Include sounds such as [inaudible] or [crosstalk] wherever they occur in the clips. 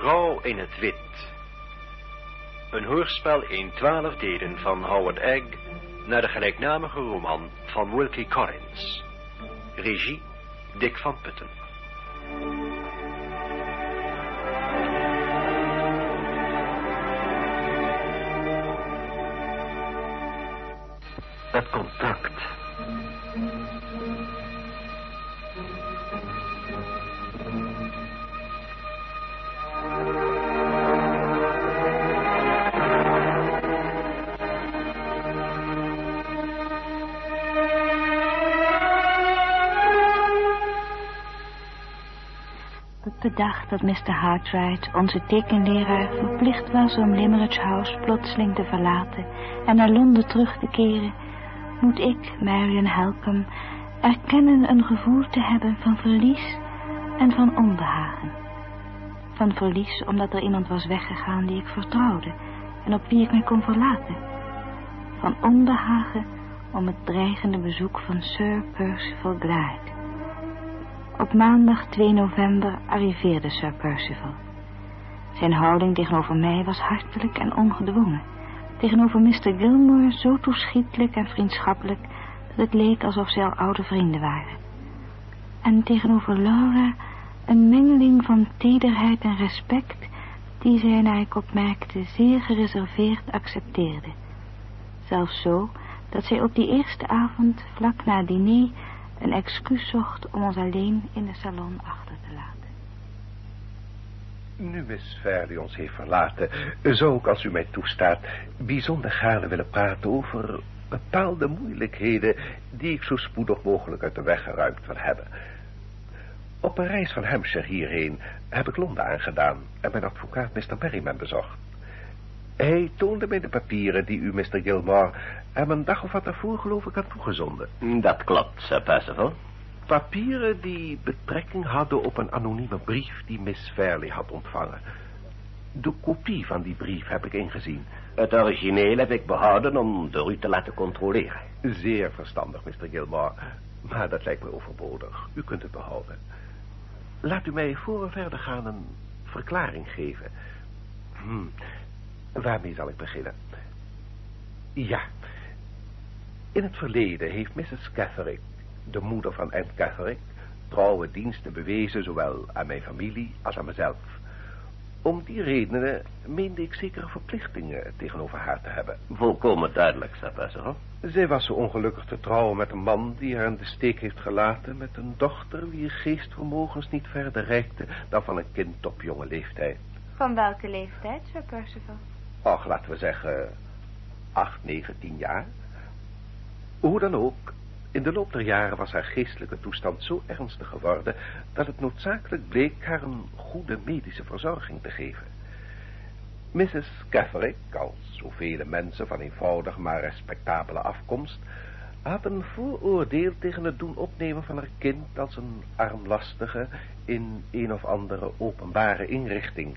Vrouw in het wit. Een hoorspel in twaalf delen van Howard Egg naar de gelijknamige roman van Wilkie Collins. Regie Dick van Putten. Het contact. Dag dat Mr. Hartwright, onze tekenleraar, verplicht was om Limerick House plotseling te verlaten en naar Londen terug te keren, moet ik, Marion Helcom, erkennen een gevoel te hebben van verlies en van onbehagen. Van verlies omdat er iemand was weggegaan die ik vertrouwde en op wie ik mij kon verlaten. Van onbehagen om het dreigende bezoek van Sir Percival Glyde. Op maandag 2 november arriveerde Sir Percival. Zijn houding tegenover mij was hartelijk en ongedwongen. Tegenover Mr. Gilmore zo toeschietelijk en vriendschappelijk... dat het leek alsof zij al oude vrienden waren. En tegenover Laura een mengeling van tederheid en respect... die zij, naar ik opmerkte, zeer gereserveerd accepteerde. Zelfs zo dat zij op die eerste avond, vlak na het diner een excuus zocht om ons alleen in de salon achter te laten. Nu Miss Fairley ons heeft verlaten, zou ik, als u mij toestaat, bijzonder gaarne willen praten over bepaalde moeilijkheden die ik zo spoedig mogelijk uit de weg geruimd wil hebben. Op een reis van Hampshire hierheen heb ik Londen aangedaan en mijn advocaat Mr. Merriman bezocht. Hij toonde mij de papieren die u, Mr. Gilmore, hem een dag of wat daarvoor geloof ik had toegezonden. Dat klopt, Sir Percival. Papieren die betrekking hadden op een anonieme brief die Miss Fairley had ontvangen. De kopie van die brief heb ik ingezien. Het origineel heb ik behouden om door u te laten controleren. Zeer verstandig, Mr. Gilmore. Maar dat lijkt me overbodig. U kunt het behouden. Laat u mij voor we verder gaan een verklaring geven. Hm. Waarmee zal ik beginnen? Ja. In het verleden heeft Mrs. Catherick, de moeder van Anne Catherick, trouwe diensten bewezen, zowel aan mijn familie als aan mezelf. Om die redenen meende ik zekere verplichtingen tegenover haar te hebben. Volkomen duidelijk, Sir Percival. Zij was zo ongelukkig te trouwen met een man die haar in de steek heeft gelaten... met een dochter wie geestvermogens niet verder reikte dan van een kind op jonge leeftijd. Van welke leeftijd, Sir Percival? Och, laten we zeggen, acht, negen, tien jaar. Hoe dan ook, in de loop der jaren was haar geestelijke toestand zo ernstig geworden... dat het noodzakelijk bleek haar een goede medische verzorging te geven. Mrs. Catherick, als zoveel mensen van eenvoudig maar respectabele afkomst... had een vooroordeel tegen het doen opnemen van haar kind als een armlastige... in een of andere openbare inrichting...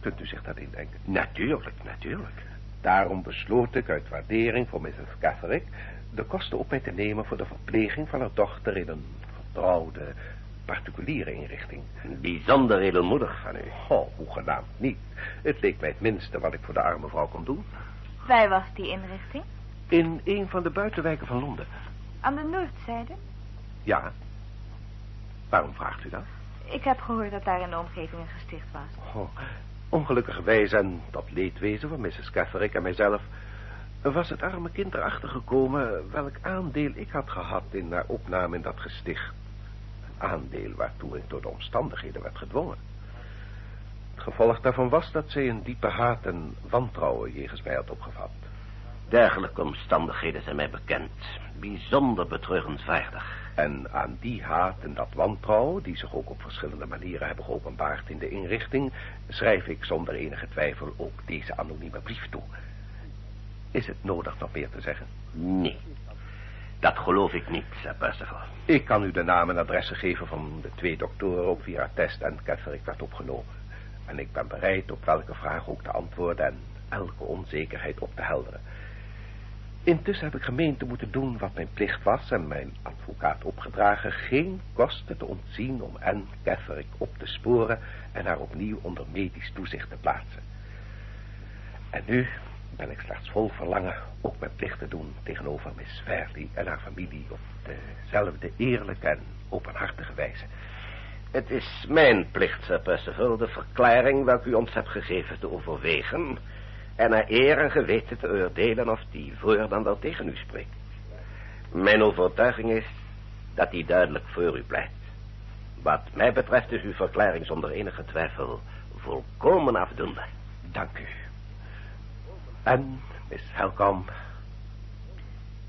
Kunt u zich dat indenken? Natuurlijk, natuurlijk. Daarom besloot ik uit waardering voor Mrs. Catherick de kosten op mij te nemen voor de verpleging van haar dochter in een vertrouwde, particuliere inrichting. Bijzonder edelmoedig van u. Oh, hoegenaamd niet. Het leek mij het minste wat ik voor de arme vrouw kon doen. Waar was die inrichting? In een van de buitenwijken van Londen. Aan de noordzijde? Ja. Waarom vraagt u dat? Ik heb gehoord dat daar in de omgeving een gesticht was. Oh, ongelukkigerwijs en dat leedwezen van Mrs. Catherick en mijzelf... was het arme kind erachter gekomen welk aandeel ik had gehad in haar opname in dat gesticht. Een aandeel waartoe ik door de omstandigheden werd gedwongen. Het gevolg daarvan was dat zij een diepe haat en wantrouwen jegens mij had opgevat. Dergelijke omstandigheden zijn mij bekend. Bijzonder betreurenswaardig. En aan die haat en dat wantrouwen, die zich ook op verschillende manieren hebben geopenbaard in de inrichting, schrijf ik zonder enige twijfel ook deze anonieme brief toe. Is het nodig nog meer te zeggen? Nee, dat geloof ik niet, Sir Percival. Ik kan u de namen en adressen geven van de twee doktoren op wie haar test en Catherick werd opgenomen. En ik ben bereid op welke vraag ook te antwoorden en elke onzekerheid op te helderen. Intussen heb ik gemeend te moeten doen wat mijn plicht was en mijn advocaat opgedragen geen kosten te ontzien om Anne Catherick op te sporen en haar opnieuw onder medisch toezicht te plaatsen. En nu ben ik slechts vol verlangen ook mijn plicht te doen tegenover Miss Fairley en haar familie op dezelfde eerlijke en openhartige wijze. Het is mijn plicht, Sir Percival, de verklaring welke u ons hebt gegeven te overwegen en naar eer en geweten te oordelen of die voor dan wel tegen u spreekt. Mijn overtuiging is dat die duidelijk voor u pleit. Wat mij betreft is uw verklaring zonder enige twijfel volkomen afdoende. Dank u. En, Miss Helcom?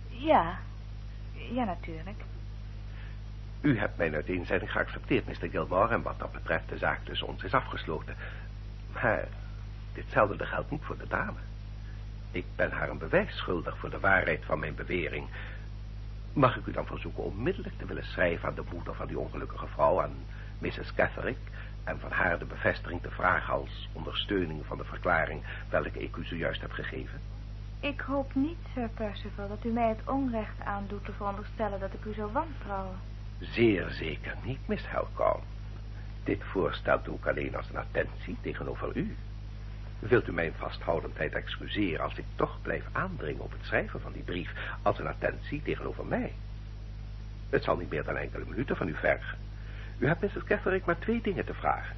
Ja, ja natuurlijk. U hebt mijn uiteenzetting geaccepteerd, Mr. Gilmore, en wat dat betreft de zaak tussen ons is afgesloten. Maar ditzelfde geldt niet voor de dame. Ik ben haar een bewijs schuldig voor de waarheid van mijn bewering. Mag ik u dan verzoeken onmiddellijk te willen schrijven aan de moeder van die ongelukkige vrouw, aan Mrs. Catherick, en van haar de bevestiging te vragen als ondersteuning van de verklaring welke ik u zojuist heb gegeven? Ik hoop niet, Sir Percival, dat u mij het onrecht aandoet te veronderstellen dat ik u zou wantrouwen. Zeer zeker niet, Miss Helcom. Dit voorstel doe ik alleen als een attentie tegenover u. Wilt u mijn vasthoudendheid excuseren als ik toch blijf aandringen op het schrijven van die brief als een attentie tegenover mij? Het zal niet meer dan enkele minuten van u vergen. U hebt Mrs. Catherick maar twee dingen te vragen.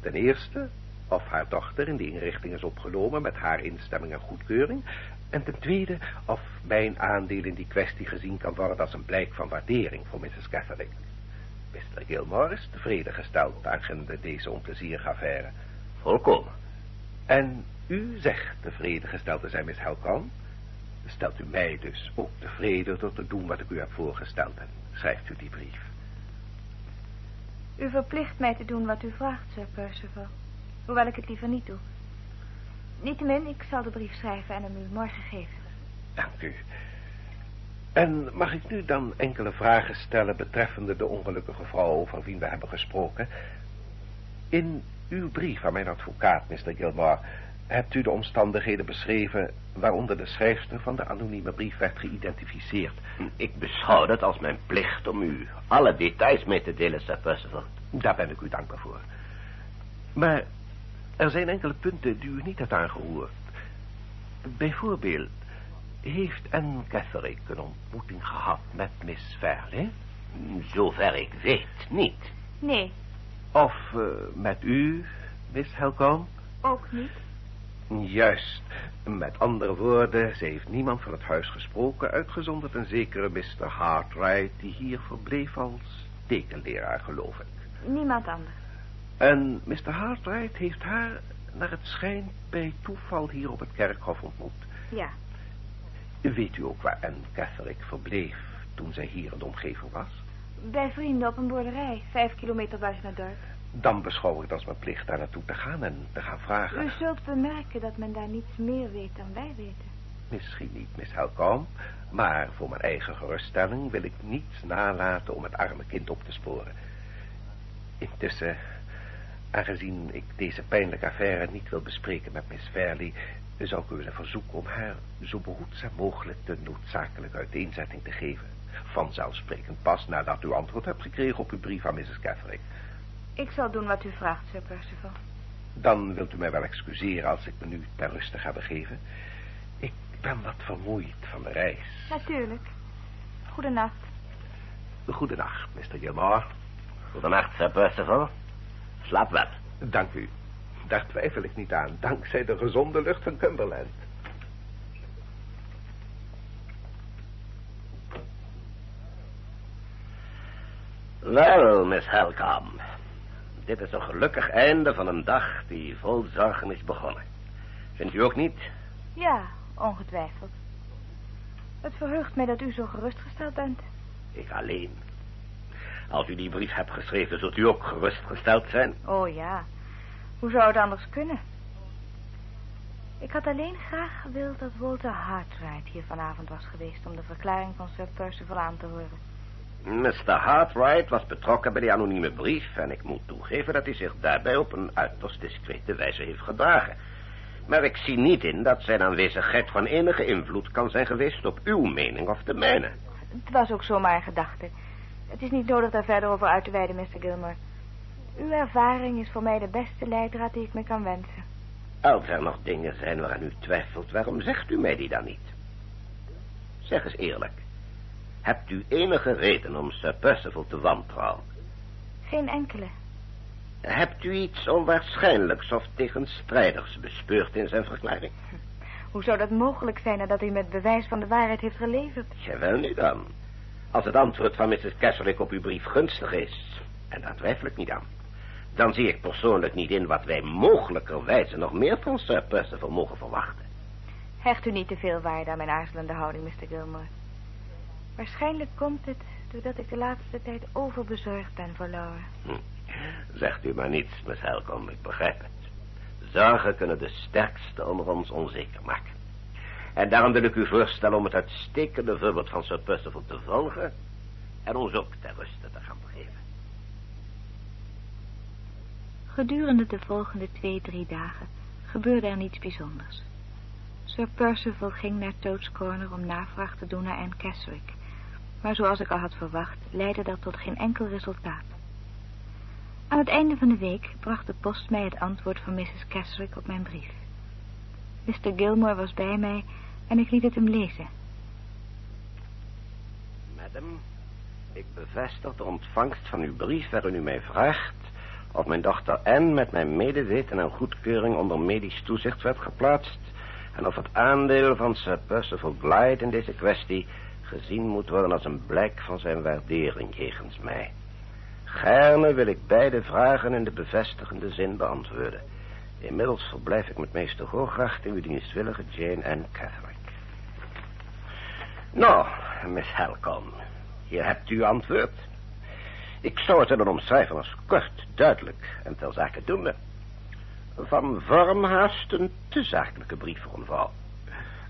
Ten eerste, of haar dochter in de inrichting is opgenomen met haar instemming en goedkeuring. En ten tweede, of mijn aandeel in die kwestie gezien kan worden als een blijk van waardering voor Mrs. Catherick. Mr. Gilmore is tevreden gesteld aangaande deze onplezierige affaire. Volkomen. En u zegt tevreden gesteld te zijn, Miss Helcom. Stelt u mij dus ook tevreden tot te doen wat ik u heb voorgesteld en schrijft u die brief. U verplicht mij te doen wat u vraagt, Sir Percival. Hoewel ik het liever niet doe. Niettemin, ik zal de brief schrijven en hem u morgen geven. Dank u. En mag ik nu dan enkele vragen stellen betreffende de ongelukkige vrouw over wie we hebben gesproken? In uw brief aan mijn advocaat, Mr. Gilmore, hebt u de omstandigheden beschreven waaronder de schrijfster van de anonieme brief werd geïdentificeerd. Ik beschouw het als mijn plicht om u alle details mee te delen, Sir Percival. Daar ben ik u dankbaar voor. Maar er zijn enkele punten die u niet hebt aangehoord. Bijvoorbeeld, heeft Anne Catherick een ontmoeting gehad met Miss Fairley? Zover ik weet, niet. Nee, Of eh, met u, Miss Helcom? ook niet. Juist. Met andere woorden, ze heeft niemand van het huis gesproken... uitgezonderd een zekere Mr. Hartright... die hier verbleef als tekenleraar, geloof ik. Niemand anders. En Mr. Hartright heeft haar, naar het schijnt... bij toeval hier op het kerkhof ontmoet. Ja, Weet u ook waar Anne Catherick verbleef... toen zij hier in de omgeving was? Bij vrienden op een boerderij, vijf kilometer buiten het dorp. Dan beschouw ik het als mijn plicht daar naartoe te gaan... en te gaan vragen... U zult bemerken dat men daar niets meer weet dan wij weten. Misschien niet, Miss Helcom, maar voor mijn eigen geruststelling wil ik niets nalaten om het arme kind op te sporen. Intussen, aangezien ik deze pijnlijke affaire niet wil bespreken met Miss Fairley, zou ik u willen verzoeken om haar zo behoedzaam mogelijk de noodzakelijke uiteenzetting te geven. Vanzelfsprekend pas nadat u antwoord hebt gekregen op uw brief aan Mrs. Catherick. Ik zal doen wat u vraagt, Sir Percival. Dan wilt u mij wel excuseren als ik me nu ter ruste ga begeven. Ik ben wat vermoeid van de reis. Natuurlijk. Goedenacht. Goedenacht, Mr. Gilmore. Goedenacht, Sir Percival. Slaap wel. Dank u. Daar twijfel ik niet aan, dankzij de gezonde lucht van Cumberland. Wel, Miss Helcom. Dit is een gelukkig einde van een dag die vol zorgen is begonnen. Vindt u ook niet? Ja, ongetwijfeld. Het verheugt mij dat u zo gerustgesteld bent. Ik alleen. Als u die brief hebt geschreven, zult u ook gerustgesteld zijn. Oh ja, hoe zou het anders kunnen? Ik had alleen graag gewild dat Walter Hartright hier vanavond was geweest... om de verklaring van Sir Percival aan te horen. Mr. Hartright was betrokken bij die anonieme brief... en ik moet toegeven dat hij zich daarbij op een uiterst discrete wijze heeft gedragen. Maar ik zie niet in dat zijn aanwezigheid van enige invloed kan zijn geweest op uw mening of de mijne. Het was ook zomaar een gedachte. Het is niet nodig daar verder over uit te wijden, Mr. Gilmore. Uw ervaring is voor mij de beste leidraad die ik me kan wensen. Als er nog dingen zijn waaraan u twijfelt, waarom zegt u mij die dan niet? Zeg eens eerlijk. Hebt u enige reden om Sir Percival te wantrouwen? Geen enkele. Hebt u iets onwaarschijnlijks of tegenstrijdigs bespeurd in zijn verklaring? Hoe zou dat mogelijk zijn nadat hij met bewijs van de waarheid heeft geleverd? Jawel nu dan. Als het antwoord van Mrs. Keswick op uw brief gunstig is, en daar twijfel ik niet aan, dan zie ik persoonlijk niet in wat wij mogelijkerwijze nog meer van Sir Percival mogen verwachten. Hecht u niet te veel waarde aan mijn aarzelende houding, Mr. Gilmore. Waarschijnlijk komt het doordat ik de laatste tijd overbezorgd ben voor Laura. Hm. Zegt u maar niets, Miss Helcom, ik begrijp het. Zorgen kunnen de sterkste onder ons onzeker maken. En daarom wil ik u voorstellen om het uitstekende voorbeeld van Sir Percival te volgen... en ons ook ter ruste te gaan begeven. Gedurende de volgende twee, drie dagen gebeurde er niets bijzonders. Sir Percival ging naar Toad's Corner om navraag te doen naar Anne Keswick. Maar zoals ik al had verwacht, leidde dat tot geen enkel resultaat. Aan het einde van de week bracht de post mij het antwoord van Mrs. Keswick op mijn brief. Mr. Gilmore was bij mij en ik liet het hem lezen. Madam, ik bevestig de ontvangst van uw brief waarin u mij vraagt of mijn dochter Anne met mijn medeweten en goedkeuring onder medisch toezicht werd geplaatst en of het aandeel van Sir Percival Blythe in deze kwestie gezien moet worden als een blijk van zijn waardering jegens mij. Gerne wil ik beide vragen in de bevestigende zin beantwoorden. Inmiddels verblijf ik met meester Hoogracht in uw dienstwillige Jane en Catholic. Nou, Miss Halcom, hier hebt u antwoord. Ik zou het willen omschrijven als kort, duidelijk en ter zake doende. Van vorm haast een te zakelijke brief voor een vrouw.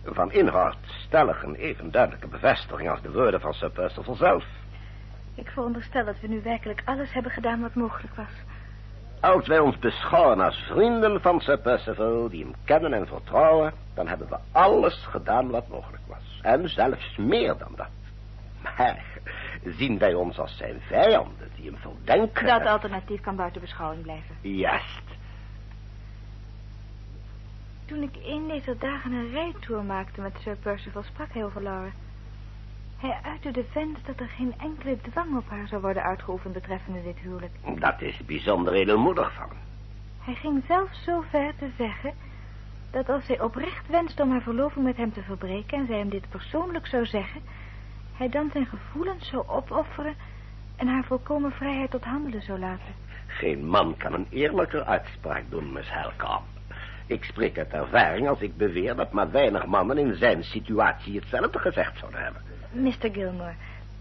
Van inhoud stellig een even duidelijke bevestiging als de woorden van Sir Percival zelf. Ik veronderstel dat we nu werkelijk alles hebben gedaan wat mogelijk was. Als wij ons beschouwen als vrienden van Sir Percival, die hem kennen en vertrouwen, dan hebben we alles gedaan wat mogelijk was. En zelfs meer dan dat. Maar zien wij ons als zijn vijanden, die hem verdenken... Dat alternatief kan buiten beschouwing blijven. Juist. Toen ik een deze dagen een rijtour maakte met Sir Percival, sprak hij over Laura. Hij uitte de wens dat er geen enkele dwang op haar zou worden uitgeoefend betreffende dit huwelijk. Dat is bijzonder edelmoedig van. Hij ging zelfs zo ver te zeggen dat als zij oprecht wenste om haar verloving met hem te verbreken en zij hem dit persoonlijk zou zeggen, hij dan zijn gevoelens zou opofferen en haar volkomen vrijheid tot handelen zou laten. Geen man kan een eerlijker uitspraak doen, Miss Helcom. Ik spreek uit ervaring als ik beweer dat maar weinig mannen in zijn situatie hetzelfde gezegd zouden hebben. Mr. Gilmore,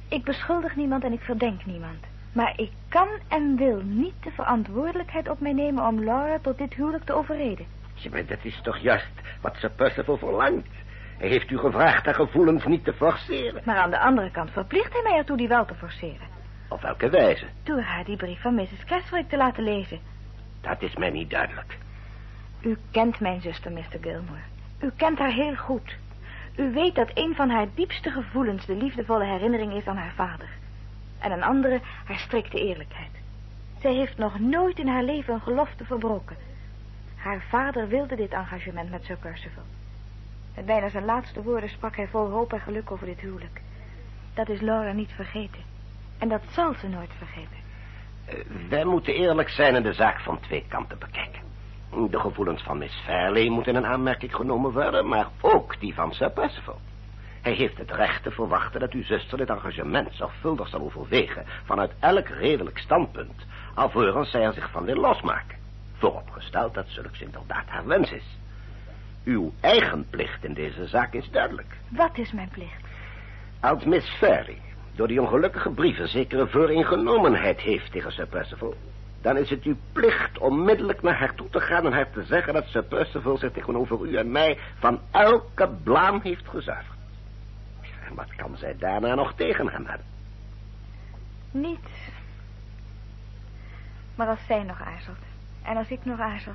ik beschuldig niemand en ik verdenk niemand. Maar ik kan en wil niet de verantwoordelijkheid op mij nemen om Laura tot dit huwelijk te overreden. Ja, maar dat is toch juist wat Sir Percival verlangt. Hij heeft u gevraagd haar gevoelens niet te forceren. Maar aan de andere kant verplicht hij mij ertoe die wel te forceren. Op welke wijze? Door haar die brief van Mrs. Keswick te laten lezen. Dat is mij niet duidelijk. U kent mijn zuster, Mr. Gilmore. U kent haar heel goed. U weet dat een van haar diepste gevoelens de liefdevolle herinnering is aan haar vader. En een andere haar strikte eerlijkheid. Zij heeft nog nooit in haar leven een gelofte verbroken. Haar vader wilde dit engagement met Sir Percival. Met bijna zijn laatste woorden sprak hij vol hoop en geluk over dit huwelijk. Dat is Laura niet vergeten. En dat zal ze nooit vergeten. Uh, wij moeten eerlijk zijn en de zaak van twee kanten bekijken. De gevoelens van Miss Fairley moeten in aanmerking genomen worden, maar ook die van Sir Percival. Hij heeft het recht te verwachten dat uw zuster dit engagement zorgvuldig zal overwegen vanuit elk redelijk standpunt, alvorens zij er zich van wil losmaken. Vooropgesteld dat zulks inderdaad haar wens is. Uw eigen plicht in deze zaak is duidelijk. Wat is mijn plicht? Als Miss Fairley door die ongelukkige brieven zekere vooringenomenheid heeft tegen Sir Percival, dan is het uw plicht onmiddellijk naar haar toe te gaan en haar te zeggen dat Sir Percival zich tegenover u en mij van elke blaam heeft gezuiverd. En wat kan zij daarna nog tegen hem hebben? Niets. Maar als zij nog aarzelt, en als ik nog aarzel,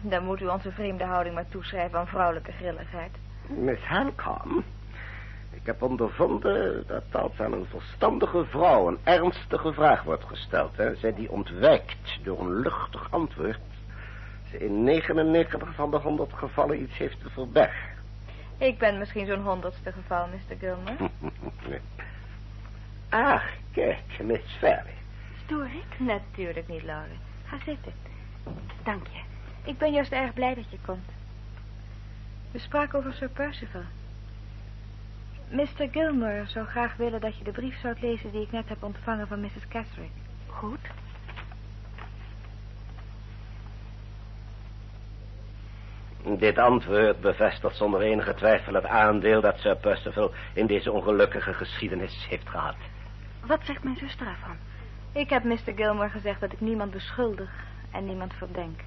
Dan moet u onze vreemde houding maar toeschrijven aan vrouwelijke grilligheid. Miss Hancom, ik heb ondervonden dat als aan een verstandige vrouw een ernstige vraag wordt gesteld... Hè, zij die ontwijkt door een luchtig antwoord... ze in 99 van de 100 gevallen iets heeft te verbergen. Ik ben misschien zo'n honderdste geval, Mr. Gilmer. [laughs] Ah, kijk, Miss Ferry. Stoor ik? Natuurlijk niet, Lauren. Ga zitten. Dank je. Ik ben juist erg blij dat je komt. We spraken over Sir Percival. Mr. Gilmer zou graag willen dat je de brief zou lezen die ik net heb ontvangen van Mrs. Casrick. Goed. Dit antwoord bevestigt zonder enige twijfel het aandeel dat Sir Percival in deze ongelukkige geschiedenis heeft gehad. Wat zegt mijn zuster ervan? Ik heb Mr. Gilmore gezegd dat ik niemand beschuldig en niemand verdenk.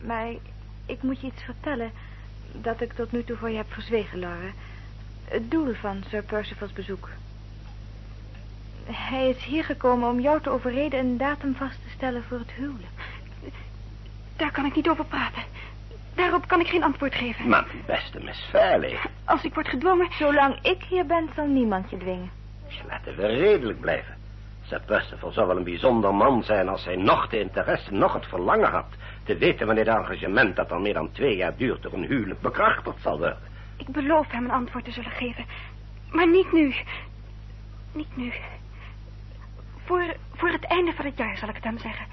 Maar ik moet je iets vertellen dat ik tot nu toe voor je heb verzwegen, Laura. Het doel van Sir Percival's bezoek. Hij is hier gekomen om jou te overreden een datum vast te stellen voor het huwelijk. Daar kan ik niet over praten. Daarop kan ik geen antwoord geven. Maar beste Miss Fairley. Als ik word gedwongen... Zolang ik hier ben, zal niemand je dwingen. Laten we redelijk blijven. Sir Percival zou wel een bijzonder man zijn als hij nog de interesse, nog het verlangen had... te weten wanneer het engagement dat al meer dan twee jaar duurt door een huwelijk bekrachtigd zal worden. Ik beloof hem een antwoord te zullen geven. Maar niet nu. Niet nu. Voor, voor het einde van het jaar zal ik het hem zeggen.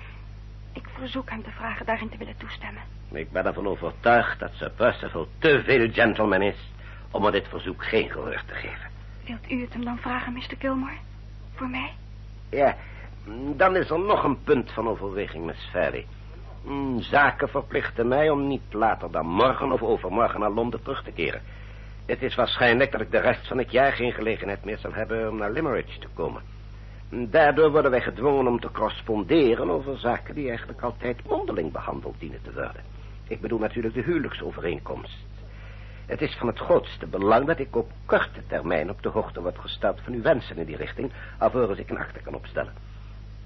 Ik verzoek hem te vragen daarin te willen toestemmen. Ik ben ervan overtuigd dat Sir Percival te veel gentleman is... om aan dit verzoek geen gehoor te geven. Wilt u het hem dan vragen, Mr. Gilmore? Voor mij? Ja, dan is er nog een punt van overweging, Miss Ferry. Hmm, zaken verplichten mij om niet later dan morgen of overmorgen naar Londen terug te keren. Het is waarschijnlijk dat ik de rest van het jaar geen gelegenheid meer zal hebben om naar Limerick te komen. Daardoor worden wij gedwongen om te corresponderen over zaken die eigenlijk altijd mondeling behandeld dienen te worden. Ik bedoel natuurlijk de huwelijksovereenkomst. Het is van het grootste belang dat ik op korte termijn op de hoogte word gesteld van uw wensen in die richting, alvorens ik een akte kan opstellen.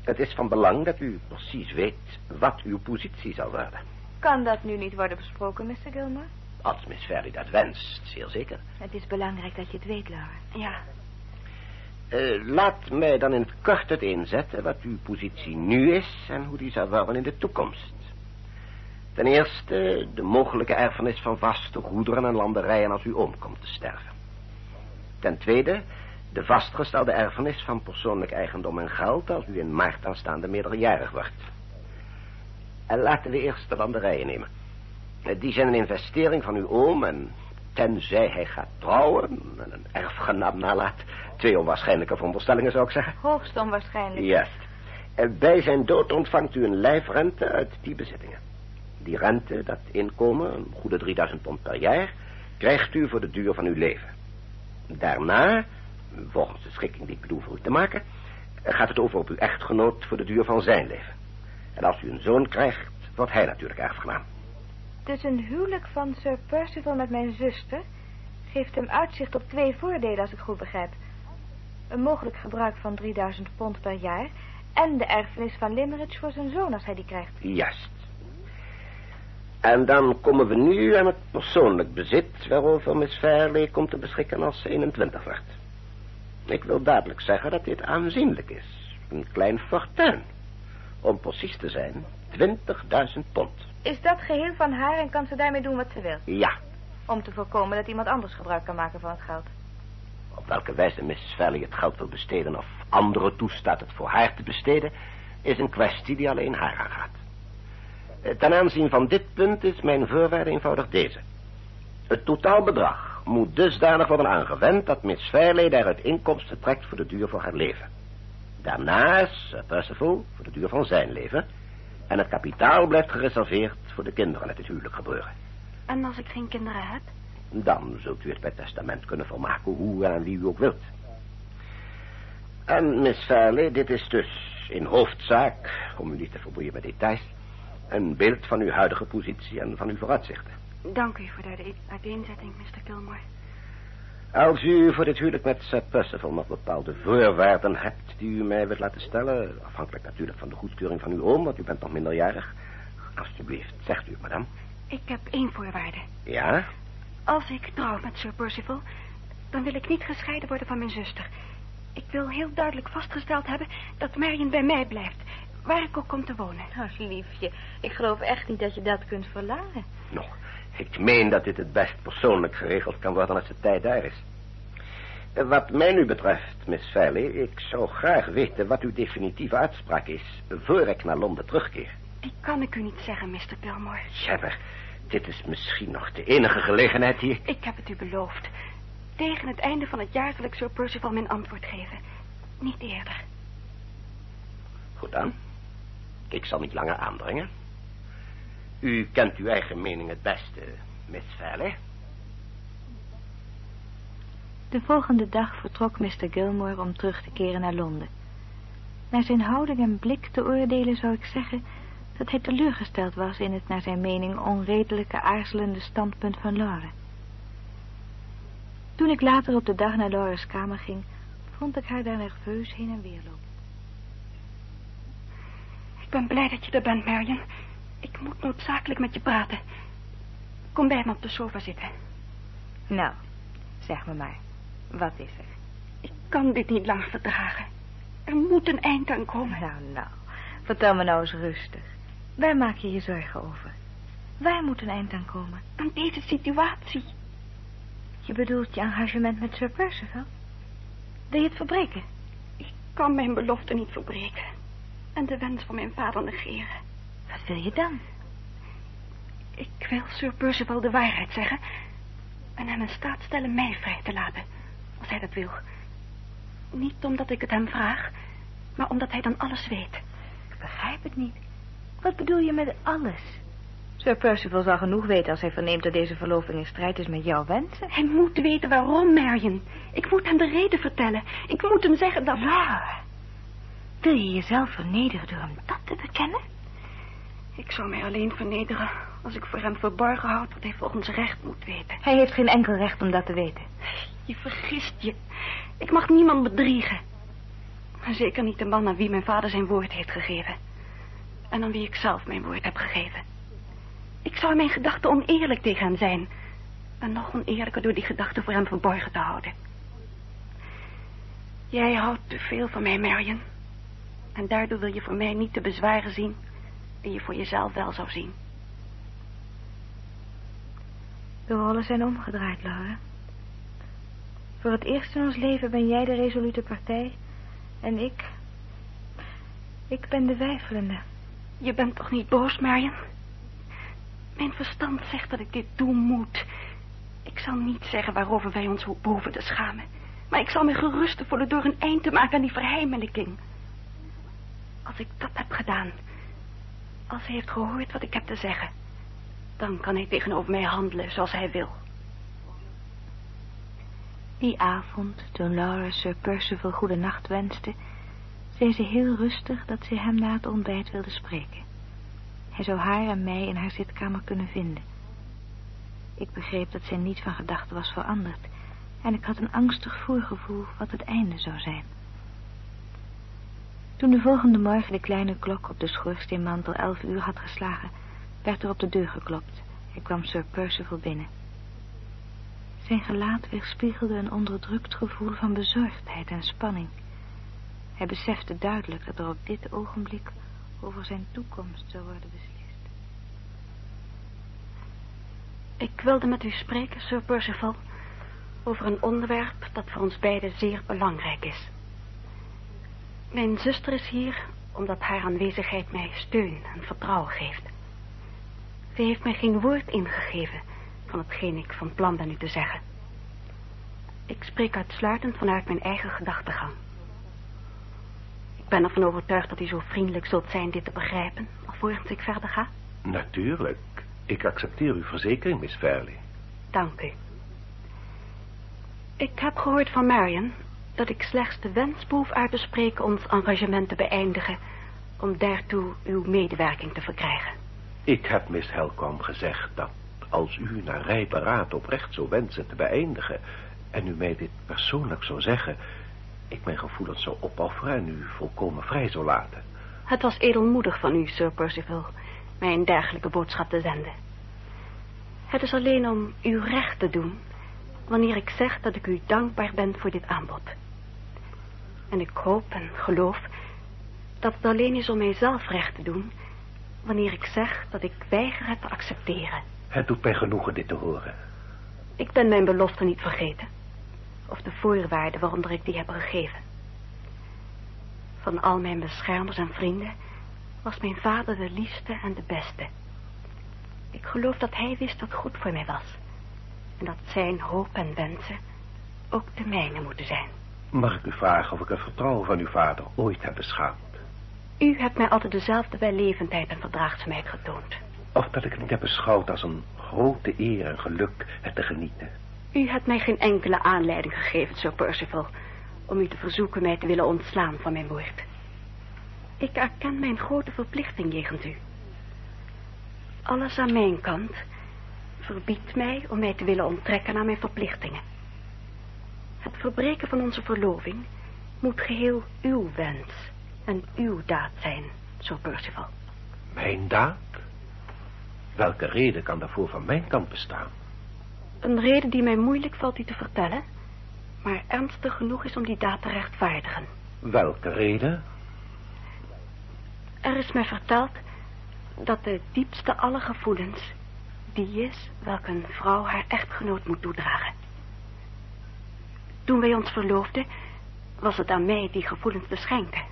Het is van belang dat u precies weet wat uw positie zal worden. Kan dat nu niet worden besproken, Mr. Gilmore? Als Miss Ferry dat wenst, zeer zeker. Het is belangrijk dat je het weet, Laura. Ja. Uh, laat mij dan in het kort het inzetten wat uw positie nu is en hoe die zal worden in de toekomst. Ten eerste de mogelijke erfenis van vaste goederen en landerijen als uw oom komt te sterven. Ten tweede de vastgestelde erfenis van persoonlijk eigendom en geld als u in maart aanstaande meerderjarig wordt. En laten we eerst de landerijen nemen. Die zijn een investering van uw oom en tenzij hij gaat trouwen en een erfgenaam nalaat. Twee onwaarschijnlijke veronderstellingen zou ik zeggen. Hoogst onwaarschijnlijk. Juist. En bij zijn dood ontvangt u een lijfrente uit die bezittingen. Die rente, dat inkomen, een goede 3000 pond per jaar, krijgt u voor de duur van uw leven. Daarna, volgens de schikking die ik bedoel voor u te maken, gaat het over op uw echtgenoot voor de duur van zijn leven. En als u een zoon krijgt, wordt hij natuurlijk erfgenaam. Dus een huwelijk van Sir Percival met mijn zuster geeft hem uitzicht op twee voordelen, als ik goed begrijp. Een mogelijk gebruik van 3000 pond per jaar en de erfenis van Limerick voor zijn zoon als hij die krijgt. Juist. En dan komen we nu aan het persoonlijk bezit waarover Miss Fairley komt te beschikken als ze 21 wordt. Ik wil dadelijk zeggen dat dit aanzienlijk is. Een klein fortuin. Om precies te zijn, 20.000 pond. Is dat geheel van haar en kan ze daarmee doen wat ze wil? Ja. Om te voorkomen dat iemand anders gebruik kan maken van het geld. Op welke wijze Mrs. Fairley het geld wil besteden of anderen toestaat het voor haar te besteden, is een kwestie die alleen haar aangaat. Eh, ten aanzien van dit punt is mijn voorwaarde eenvoudig deze. Het totaalbedrag moet dusdanig worden aangewend dat Miss Fairley daaruit inkomsten trekt voor de duur van haar leven. Daarnaast Percival voor de duur van zijn leven. En het kapitaal blijft gereserveerd voor de kinderen uit het huwelijk gebeuren. En als ik geen kinderen heb? Dan zult u het bij testament kunnen vermaken hoe en aan wie u ook wilt. En Miss Fairley, dit is dus in hoofdzaak, om u niet te verboeien met details, een beeld van uw huidige positie en van uw vooruitzichten. Dank u voor de uiteenzetting, Mr. Gilmore. Als u voor dit huwelijk met Sir Percival nog bepaalde voorwaarden hebt die u mij wilt laten stellen, afhankelijk natuurlijk van de goedkeuring van uw oom, want u bent nog minderjarig, Alsjeblieft, zegt u, madame. Ik heb één voorwaarde. Ja? Als ik trouw met Sir Percival, dan wil ik niet gescheiden worden van mijn zuster. Ik wil heel duidelijk vastgesteld hebben dat Marion bij mij blijft, waar ik ook kom te wonen. Oh, liefje, ik geloof echt niet dat je dat kunt verlangen. Nou, ik meen dat dit het best persoonlijk geregeld kan worden als de tijd daar is. Wat mij nu betreft, Miss Valley, ik zou graag weten wat uw definitieve uitspraak is voor ik naar Londen terugkeer. Die kan ik u niet zeggen, Mr. Gilmore. Jabber, dit is misschien nog de enige gelegenheid hier. Ik heb het u beloofd. Tegen het einde van het jaar zal ik Sir Percival mijn antwoord geven. Niet eerder. Goed dan. Ik zal niet langer aandringen. U kent uw eigen mening het beste, Miss Valley. De volgende dag vertrok Mr. Gilmore om terug te keren naar Londen. Naar zijn houding en blik te oordelen zou ik zeggen dat hij teleurgesteld was in het naar zijn mening onredelijke aarzelende standpunt van Laura. Toen ik later op de dag naar Laura's kamer ging, vond ik haar daar nerveus heen en weer lopen. Ik ben blij dat je er bent, Marion. Ik moet noodzakelijk met je praten. Kom bij me op de sofa zitten. Nou, zeg me maar, wat is er? Ik kan dit niet langer verdragen. Er moet een eind aan komen. Nou, nou, vertel me nou eens rustig. Waar maak je je zorgen over? Waar moet een eind aan komen? Aan deze situatie. Je bedoelt je engagement met Sir Percival? Wil je het verbreken? Ik kan mijn belofte niet verbreken. En de wens van mijn vader negeren. Wat wil je dan? Ik wil Sir Percival de waarheid zeggen. En hem in staat stellen mij vrij te laten. Als hij dat wil. Niet omdat ik het hem vraag. Maar omdat hij dan alles weet. Ik begrijp het niet. Wat bedoel je met alles? Sir Percival zal genoeg weten als hij verneemt dat deze verloving in strijd is met jouw wensen. Hij moet weten waarom, Marion. Ik moet hem de reden vertellen. Ik moet hem zeggen dat... Laura, wil je jezelf vernederen door hem dat te bekennen? Ik zou mij alleen vernederen als ik voor hem verborgen houd wat hij volgens recht moet weten. Hij heeft geen enkel recht om dat te weten. Je vergist je. Ik mag niemand bedriegen. Zeker niet de man aan wie mijn vader zijn woord heeft gegeven. En aan wie ik zelf mijn woord heb gegeven. Ik zou in mijn gedachten oneerlijk tegen hem zijn. En nog oneerlijker door die gedachten voor hem verborgen te houden. Jij houdt te veel van mij, Marion. En daardoor wil je voor mij niet de bezwaren zien... die je voor jezelf wel zou zien. De rollen zijn omgedraaid, Laura. Voor het eerst in ons leven ben jij de resolute partij... en ik... ik ben de weifelende. Je bent toch niet boos, Marion? Mijn verstand zegt dat ik dit doen moet. Ik zal niet zeggen waarover wij ons boven te schamen. Maar ik zal me gerusten voelen door een eind te maken aan die verheimelijking. Als ik dat heb gedaan... als hij heeft gehoord wat ik heb te zeggen... dan kan hij tegenover mij handelen zoals hij wil. Die avond, toen Laura Sir Percival goedenacht wenste... zei ze heel rustig dat ze hem na het ontbijt wilde spreken. Hij zou haar en mij in haar zitkamer kunnen vinden. Ik begreep dat zij niet van gedachten was veranderd... en ik had een angstig voorgevoel wat het einde zou zijn. Toen de volgende morgen de kleine klok op de schoorsteenmantel elf uur had geslagen... werd er op de deur geklopt en kwam Sir Percival binnen. Zijn gelaat weerspiegelde een onderdrukt gevoel van bezorgdheid en spanning. Hij besefte duidelijk dat er op dit ogenblik over zijn toekomst zou worden beslist. Ik wilde met u spreken, Sir Percival... over een onderwerp dat voor ons beiden zeer belangrijk is. Mijn zuster is hier omdat haar aanwezigheid mij steun en vertrouwen geeft. Ze heeft mij geen woord ingegeven van hetgeen ik van plan ben u te zeggen. Ik spreek uitsluitend vanuit mijn eigen gedachtegang. Ik ben ervan overtuigd dat u zo vriendelijk zult zijn dit te begrijpen, alvorens ik verder ga. Natuurlijk. Ik accepteer uw verzekering, Miss Fairley. Dank u. Ik heb gehoord van Marion dat ik slechts de wens behoef uit te spreken ons engagement te beëindigen, om daartoe uw medewerking te verkrijgen. Ik heb Miss Helcom gezegd dat als u naar rijp beraad oprecht zou wensen te beëindigen... en u mij dit persoonlijk zou zeggen... ik mijn gevoelens zou opofferen en u volkomen vrij zou laten. Het was edelmoedig van u, Sir Percival. mij een dergelijke boodschap te zenden. Het is alleen om uw recht te doen, wanneer ik zeg dat ik u dankbaar ben voor dit aanbod. En ik hoop en geloof dat het alleen is om mijzelf recht te doen, wanneer ik zeg dat ik weiger het te accepteren. Het doet mij genoegen dit te horen. Ik ben mijn belofte niet vergeten, of de voorwaarden waaronder ik die heb gegeven. Van al mijn beschermers en vrienden was mijn vader de liefste en de beste. Ik geloof dat hij wist wat goed voor mij was. En dat zijn hoop en wensen ook de mijne moeten zijn. Mag ik u vragen of ik het vertrouwen van uw vader ooit heb beschaamd? U hebt mij altijd dezelfde wellevendheid en verdraagzaamheid getoond. Of dat ik het niet heb beschouwd als een grote eer en geluk het te genieten. U hebt mij geen enkele aanleiding gegeven, Sir Percival, om u te verzoeken mij te willen ontslaan van mijn woord. Ik erken mijn grote verplichting jegens u. Alles aan mijn kant verbiedt mij om mij te willen onttrekken aan mijn verplichtingen. Het verbreken van onze verloving moet geheel uw wens en uw daad zijn, Sir Percival. Mijn daad? Welke reden kan daarvoor van mijn kant bestaan? Een reden die mij moeilijk valt u te vertellen, maar ernstig genoeg is om die daad te rechtvaardigen. Welke reden? Er is mij verteld dat de diepste alle gevoelens die is welke een vrouw haar echtgenoot moet toedragen. Toen wij ons verloofden, was het aan mij die gevoelens te schenken,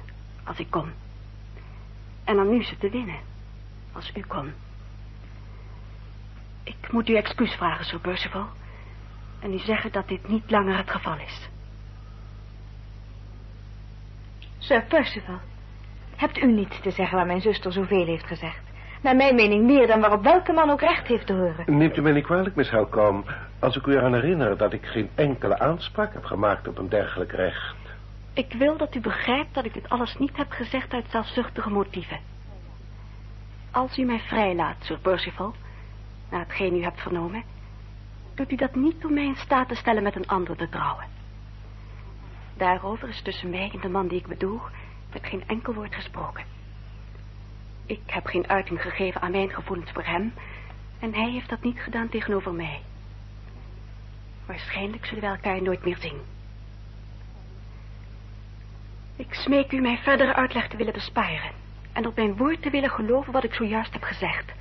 als ik kon. En aan u ze te winnen, als u kon. Ik moet u excuus vragen, Sir Percival, en u zeggen dat dit niet langer het geval is. Sir Percival, hebt u niets te zeggen waar mijn zuster zoveel heeft gezegd? Naar mijn mening meer dan waarop welke man ook recht heeft te horen. Neemt u mij niet kwalijk, Miss Helcom, als ik u eraan herinner dat ik geen enkele aanspraak heb gemaakt op een dergelijk recht. Ik wil dat u begrijpt dat ik dit alles niet heb gezegd uit zelfzuchtige motieven. Als u mij vrijlaat, Sir Percival, na hetgeen u hebt vernomen, doet u dat niet om mij in staat te stellen met een ander te trouwen. Daarover is tussen mij en de man die ik bedroeg met geen enkel woord gesproken. Ik heb geen uiting gegeven aan mijn gevoelens voor hem en hij heeft dat niet gedaan tegenover mij. Waarschijnlijk zullen we elkaar nooit meer zien. Ik smeek u mij verdere uitleg te willen besparen en op mijn woord te willen geloven wat ik zojuist heb gezegd.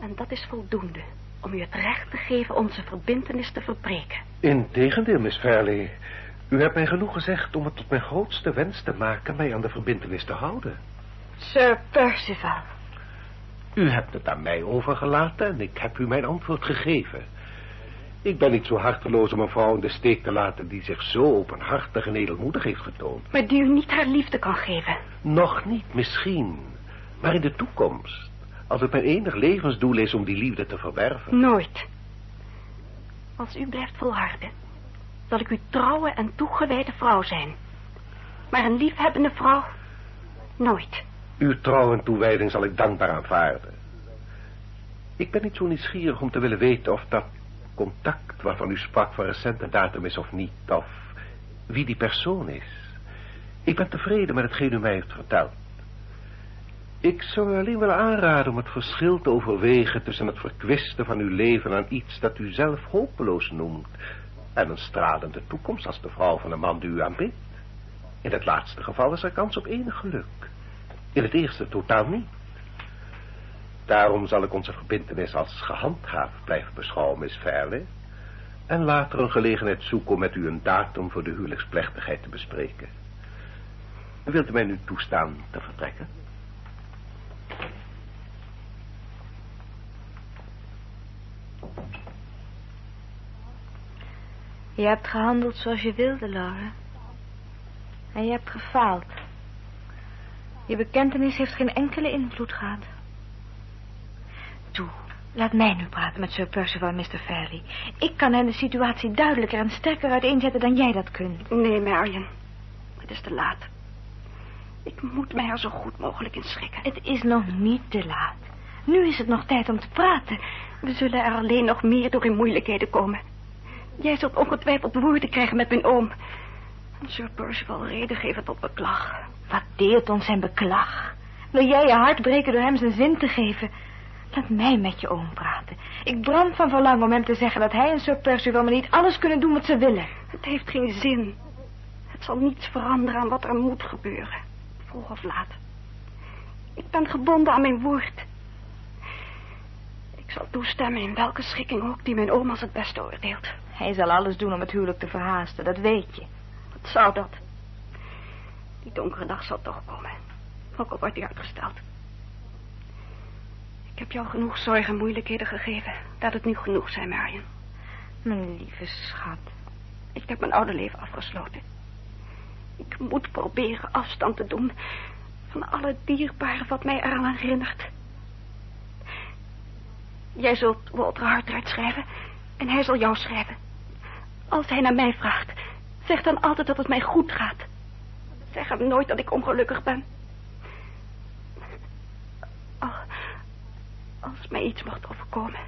En dat is voldoende om u het recht te geven onze verbintenis te verbreken. Integendeel, Miss Fairley. U hebt mij genoeg gezegd om het tot mijn grootste wens te maken mij aan de verbintenis te houden. Sir Percival. U hebt het aan mij overgelaten en ik heb u mijn antwoord gegeven. Ik ben niet zo harteloos om een vrouw in de steek te laten die zich zo openhartig en edelmoedig heeft getoond. Maar die u niet haar liefde kan geven. Nog niet, misschien. Maar in de toekomst. Als het mijn enig levensdoel is om die liefde te verwerven. Nooit. Als u blijft volharden, zal ik uw trouwe en toegewijde vrouw zijn. Maar een liefhebbende vrouw, nooit. Uw trouw en toewijding zal ik dankbaar aanvaarden. Ik ben niet zo nieuwsgierig om te willen weten of dat contact waarvan u sprak van recente datum is of niet, of wie die persoon is. Ik ben tevreden met hetgeen u mij heeft verteld. Ik zou u alleen willen aanraden om het verschil te overwegen tussen het verkwisten van uw leven aan iets dat u zelf hopeloos noemt en een stralende toekomst als de vrouw van een man die u aanbidt. In het laatste geval is er kans op enig geluk. In het eerste totaal niet. Daarom zal ik onze verbintenis als gehandhaafd blijven beschouwen, Miss Fairley. En later een gelegenheid zoeken om met u een datum voor de huwelijksplechtigheid te bespreken. Wilt u mij nu toestaan te vertrekken? Je hebt gehandeld zoals je wilde, Laura. En je hebt gefaald. Je bekentenis heeft geen enkele invloed gehad. Toe, laat mij nu praten met Sir Percival en Mr. Fairley. Ik kan hen de situatie duidelijker en sterker uiteenzetten dan jij dat kunt. Nee, Marion. Het is te laat. Ik moet mij er zo goed mogelijk in schikken. Het is nog niet te laat. Nu is het nog tijd om te praten. We zullen er alleen nog meer door in moeilijkheden komen. Jij zult ongetwijfeld woorden krijgen met mijn oom. Sir Percival reden geven tot beklag. Wat deert ons zijn beklag? Wil jij je hart breken door hem zijn zin te geven? Laat mij met je oom praten. Ik brand van verlangen om hem te zeggen dat hij en Sir Percival me niet alles kunnen doen wat ze willen. Het heeft geen zin. Het zal niets veranderen aan wat er moet gebeuren. Vroeg of laat. Ik ben gebonden aan mijn woord. Ik zal toestemmen in welke schikking ook die mijn oom als het beste oordeelt. Hij zal alles doen om het huwelijk te verhaasten, dat weet je. Wat zou dat? Die donkere dag zal toch komen. Ook al wordt die uitgesteld. Ik heb jou genoeg zorgen en moeilijkheden gegeven. Laat het nu genoeg zijn, Marion. Mijn lieve schat. Ik heb mijn oude leven afgesloten. Ik moet proberen afstand te doen van alle dierbare wat mij eraan herinnert. Jij zult Walter Hartright schrijven en hij zal jou schrijven. Als hij naar mij vraagt, zeg dan altijd dat het mij goed gaat. Zeg hem nooit dat ik ongelukkig ben. Als mij iets mocht overkomen.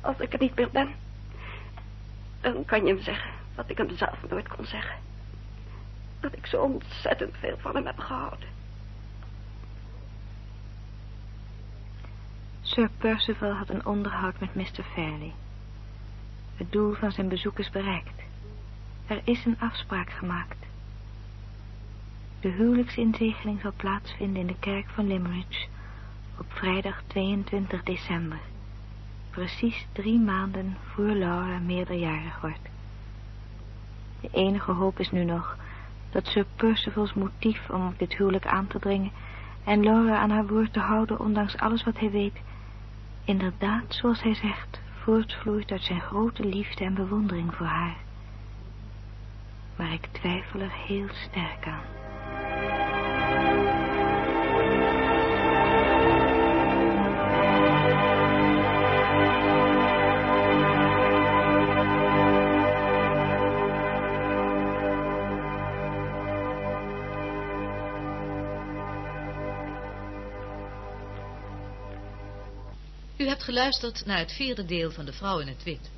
Als ik er niet meer ben. Dan kan je hem zeggen wat ik hem zelf nooit kon zeggen. Dat ik zo ontzettend veel van hem heb gehouden. Sir Percival had een onderhoud met Mr. Fairley. Het doel van zijn bezoek is bereikt. Er is een afspraak gemaakt. De huwelijksinzegeling zal plaatsvinden in de kerk van Limerick op vrijdag 22 december. Precies drie maanden voor Laura meerderjarig wordt. De enige hoop is nu nog dat Sir Percival's motief om op dit huwelijk aan te dringen en Laura aan haar woord te houden, ondanks alles wat hij weet, inderdaad, zoals hij zegt, voortvloeit uit zijn grote liefde en bewondering voor haar. Maar ik twijfel er heel sterk aan. U hebt geluisterd naar het vierde deel van De Vrouw in het Wit.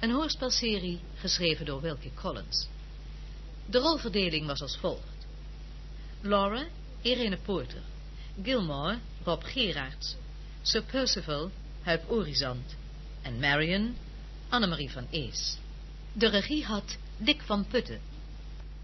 Een hoorspelserie geschreven door Wilkie Collins. De rolverdeling was als volgt. Laura, Irene Porter. Gilmore, Rob Gerards. Sir Percival, Huip Orizant. En Marion, Annemarie van Ees. De regie had Dick van Putten.